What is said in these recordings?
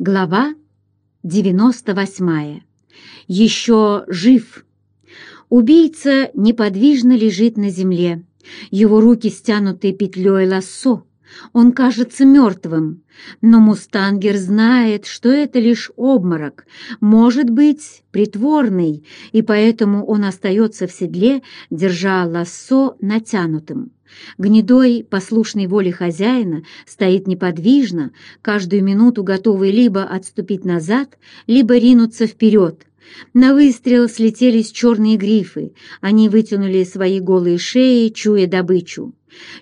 Глава 98. Еще жив. Убийца неподвижно лежит на земле. Его руки стянуты петлей лассо. Он кажется мертвым, но Мустангер знает, что это лишь обморок, может быть, притворный, и поэтому он остается в седле, держа лассо натянутым. Гнедой, послушный воле хозяина, стоит неподвижно, каждую минуту готовый либо отступить назад, либо ринуться вперед. На выстрел слетелись черные грифы, они вытянули свои голые шеи, чуя добычу.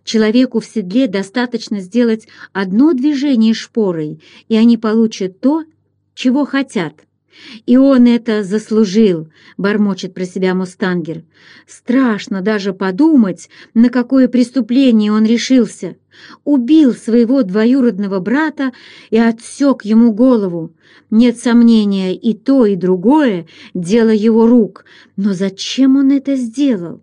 Человеку в седле достаточно сделать одно движение шпорой, и они получат то, чего хотят. «И он это заслужил», — бормочет про себя Мустангер. «Страшно даже подумать, на какое преступление он решился. Убил своего двоюродного брата и отсек ему голову. Нет сомнения, и то, и другое — дело его рук. Но зачем он это сделал?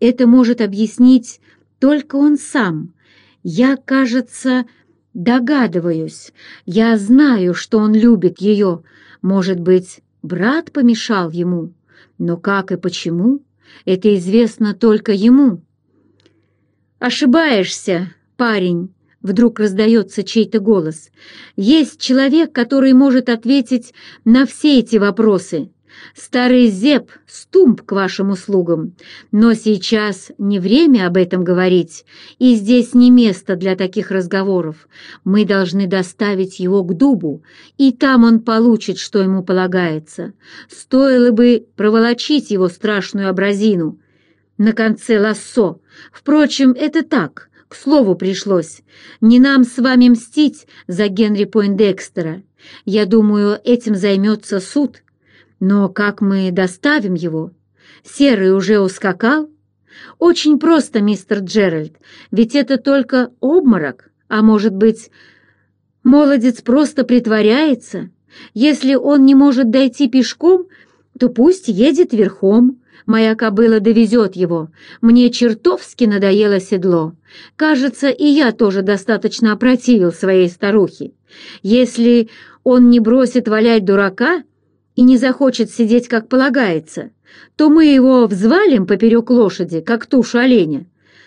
Это может объяснить только он сам. Я, кажется, догадываюсь. Я знаю, что он любит ее, — может быть, брат помешал ему? Но как и почему, это известно только ему. «Ошибаешься, парень!» — вдруг раздается чей-то голос. «Есть человек, который может ответить на все эти вопросы. Старый Зеп, стумп к вашим услугам. Но сейчас не время об этом говорить, и здесь не место для таких разговоров. Мы должны доставить его к дубу, и там он получит, что ему полагается. Стоило бы проволочить его страшную образину на конце лассо. Впрочем, это так, к слову пришлось. Не нам с вами мстить за Генри Пойндекстера. Я думаю, этим займется суд». Но как мы доставим его? Серый уже ускакал? Очень просто, мистер Джеральд, ведь это только обморок, а может быть, молодец просто притворяется. Если он не может дойти пешком, то пусть едет верхом. Моя кобыла довезет его. Мне чертовски надоело седло. Кажется, и я тоже достаточно опротивил своей старухе. Если он не бросит валять дурака, и не захочет сидеть, как полагается, то мы его взвалим поперек лошади, как тушу оленя.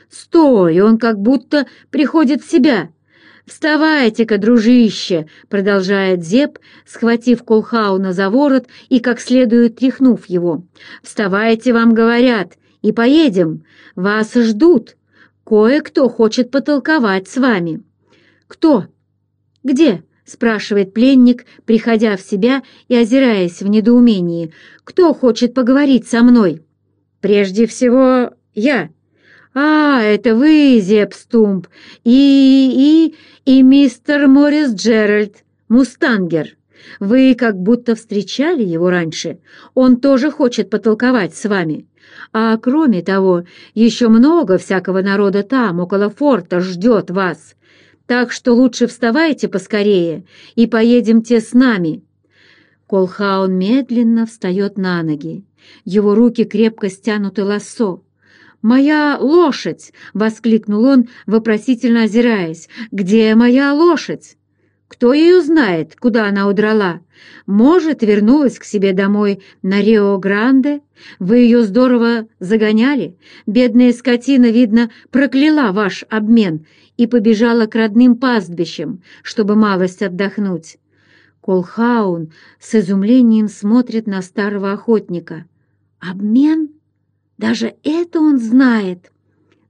Стой, он как будто приходит в себя. «Вставайте-ка, дружище!» — продолжает Зеп, схватив Колхауна за ворот и как следует тряхнув его. «Вставайте, вам говорят, и поедем. Вас ждут. Кое-кто хочет потолковать с вами». «Кто? Где?» Спрашивает пленник, приходя в себя и озираясь в недоумении. «Кто хочет поговорить со мной?» «Прежде всего, я». «А, это вы, Зепстумп, и... и... и мистер Моррис Джеральд, мустангер. Вы как будто встречали его раньше. Он тоже хочет потолковать с вами. А кроме того, еще много всякого народа там, около форта, ждет вас. Так что лучше вставайте поскорее и поедемте с нами». Колхаун медленно встает на ноги. Его руки крепко стянуты лассо. «Моя лошадь!» — воскликнул он, вопросительно озираясь. «Где моя лошадь?» Кто ее знает, куда она удрала? Может, вернулась к себе домой на Рио-Гранде? Вы ее здорово загоняли? Бедная скотина, видно, прокляла ваш обмен и побежала к родным пастбищам, чтобы малость отдохнуть. Колхаун с изумлением смотрит на старого охотника. «Обмен? Даже это он знает!»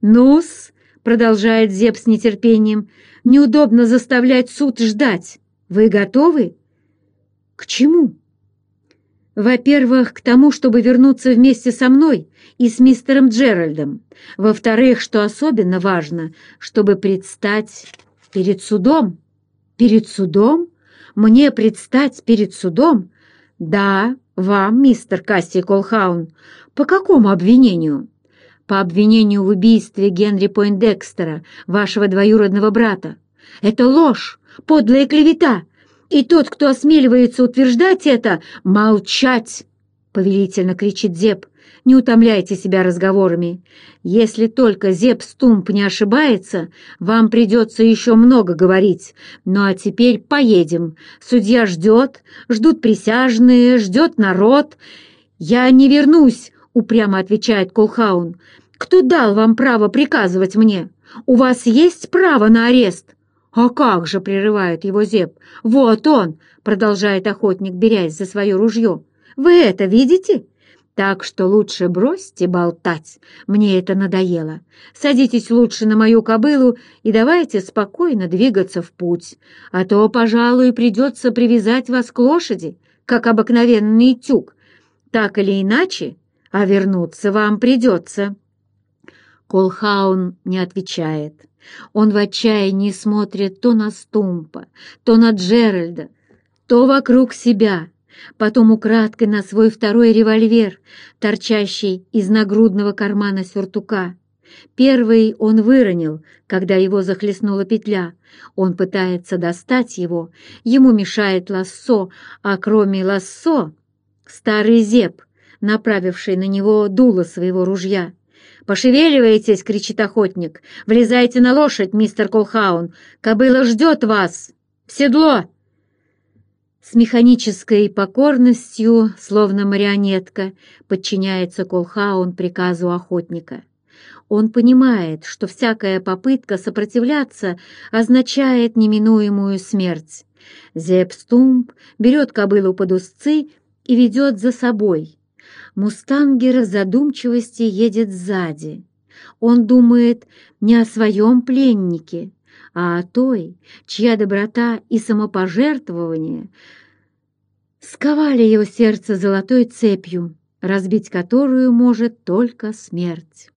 «Ну-с!» — продолжает Зеб с нетерпением — Неудобно заставлять суд ждать. Вы готовы? К чему? Во-первых, к тому, чтобы вернуться вместе со мной и с мистером Джеральдом. Во-вторых, что особенно важно, чтобы предстать перед судом. Перед судом? Мне предстать перед судом? Да, вам, мистер Касси Колхаун. По какому обвинению? По обвинению в убийстве Генри Пойндекстера, вашего двоюродного брата. Это ложь, подлая клевета, и тот, кто осмеливается утверждать это, молчать!» — повелительно кричит Зеб. не утомляйте себя разговорами. Если только Зеп Стумп не ошибается, вам придется еще много говорить. Ну а теперь поедем. Судья ждет, ждут присяжные, ждет народ. Я не вернусь, упрямо отвечает Колхаун. Кто дал вам право приказывать мне? У вас есть право на арест? «А как же!» — прерывает его Зеп. «Вот он!» — продолжает охотник, берясь за свое ружье. «Вы это видите? Так что лучше бросьте болтать. Мне это надоело. Садитесь лучше на мою кобылу и давайте спокойно двигаться в путь. А то, пожалуй, придется привязать вас к лошади, как обыкновенный тюк. Так или иначе, а вернуться вам придется». Колхаун не отвечает. Он в отчаянии смотрит то на Стумпа, то на Джеральда, то вокруг себя, потом украдкой на свой второй револьвер, торчащий из нагрудного кармана сюртука. Первый он выронил, когда его захлестнула петля. Он пытается достать его, ему мешает лассо, а кроме лассо — старый зеб, направивший на него дуло своего ружья. «Пошевеливайтесь!» — кричит охотник. «Влезайте на лошадь, мистер Колхаун! Кобыла ждет вас! В седло!» С механической покорностью, словно марионетка, подчиняется Колхаун приказу охотника. Он понимает, что всякая попытка сопротивляться означает неминуемую смерть. Зепстумп берет кобылу под узцы и ведет за собой. Мустангер в задумчивости едет сзади. Он думает не о своем пленнике, а о той, чья доброта и самопожертвование сковали его сердце золотой цепью, разбить которую может только смерть.